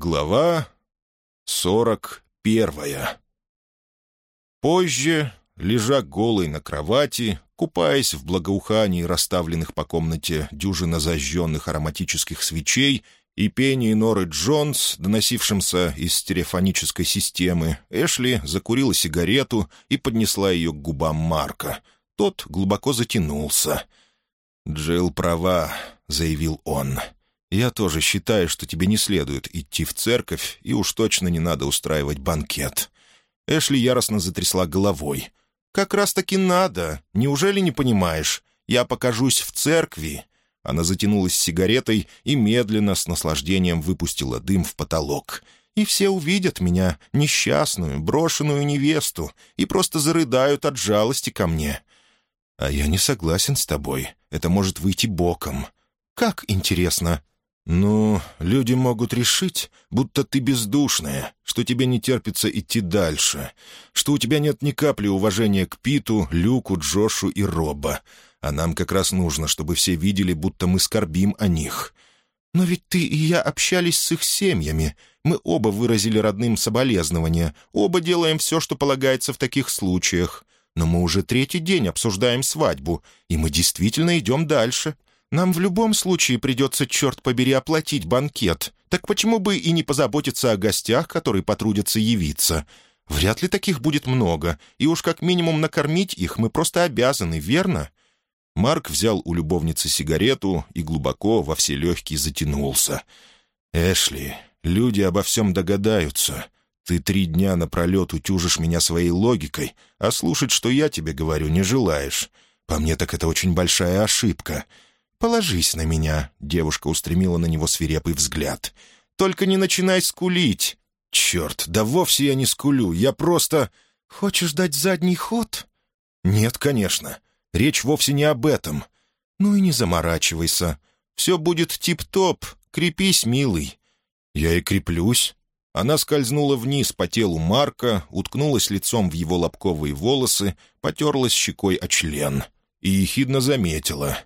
Глава сорок первая Позже, лежа голой на кровати, купаясь в благоухании расставленных по комнате дюжина зажженных ароматических свечей и пении Норы Джонс, доносившимся из стереофонической системы, Эшли закурила сигарету и поднесла ее к губам Марка. Тот глубоко затянулся. «Джилл права», — заявил он. Я тоже считаю, что тебе не следует идти в церковь, и уж точно не надо устраивать банкет». Эшли яростно затрясла головой. «Как раз-таки надо. Неужели не понимаешь? Я покажусь в церкви». Она затянулась сигаретой и медленно, с наслаждением выпустила дым в потолок. «И все увидят меня, несчастную, брошенную невесту, и просто зарыдают от жалости ко мне». «А я не согласен с тобой. Это может выйти боком». «Как интересно?» «Ну, люди могут решить, будто ты бездушная, что тебе не терпится идти дальше, что у тебя нет ни капли уважения к Питу, Люку, Джошу и Роба, а нам как раз нужно, чтобы все видели, будто мы скорбим о них. Но ведь ты и я общались с их семьями, мы оба выразили родным соболезнования, оба делаем все, что полагается в таких случаях. Но мы уже третий день обсуждаем свадьбу, и мы действительно идем дальше». Нам в любом случае придется, черт побери, оплатить банкет. Так почему бы и не позаботиться о гостях, которые потрудятся явиться? Вряд ли таких будет много, и уж как минимум накормить их мы просто обязаны, верно?» Марк взял у любовницы сигарету и глубоко во все легкие затянулся. «Эшли, люди обо всем догадаются. Ты три дня напролет утюжишь меня своей логикой, а слушать, что я тебе говорю, не желаешь. По мне так это очень большая ошибка. «Положись на меня», — девушка устремила на него свирепый взгляд. «Только не начинай скулить». «Черт, да вовсе я не скулю, я просто...» «Хочешь дать задний ход?» «Нет, конечно. Речь вовсе не об этом». «Ну и не заморачивайся. Все будет тип-топ. Крепись, милый». «Я и креплюсь». Она скользнула вниз по телу Марка, уткнулась лицом в его лобковые волосы, потерлась щекой о член и ехидно заметила.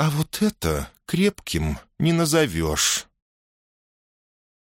«А вот это крепким не назовешь».